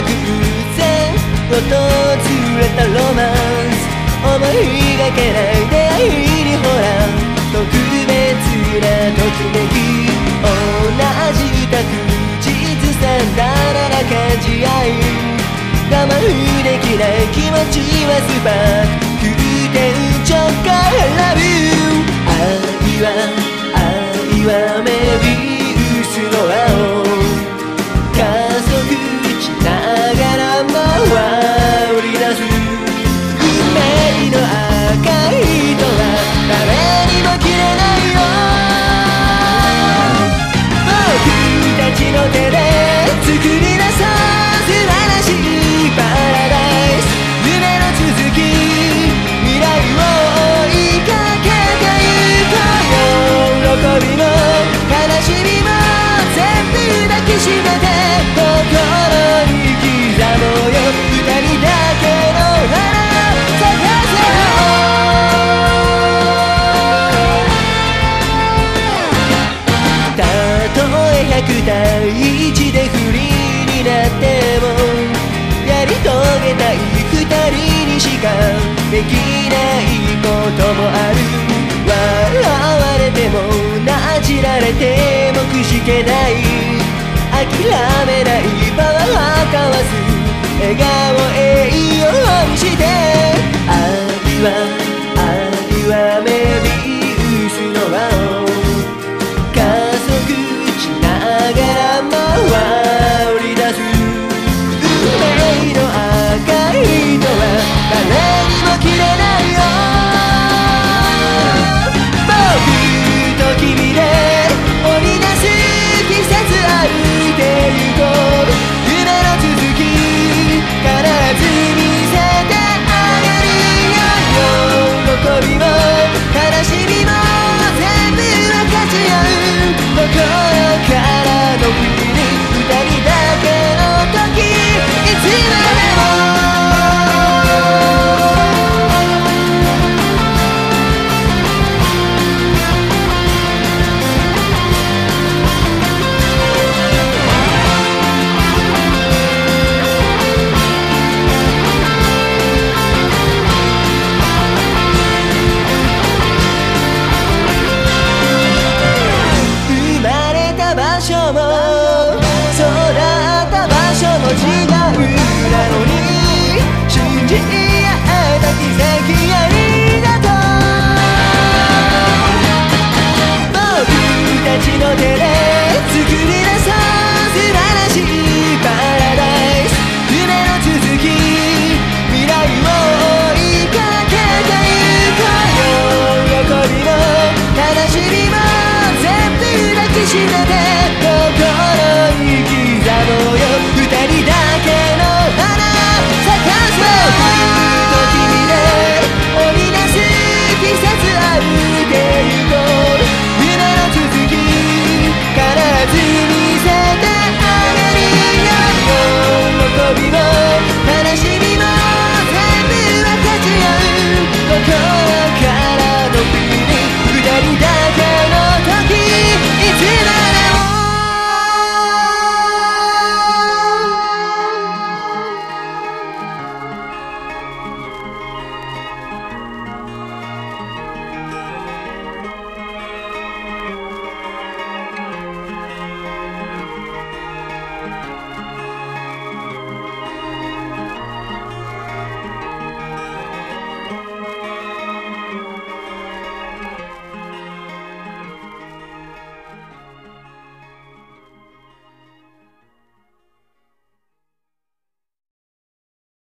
偶然訪れたロマンス思いがけない出会いにほら特別なときめき同じた地図さんだら感じ合い我慢できない気持ちはスパーク空天直下 I love you 愛はできないこともある笑われてもなじられてもくじけない諦めないパワー交わす笑顔ちの手で作りなさい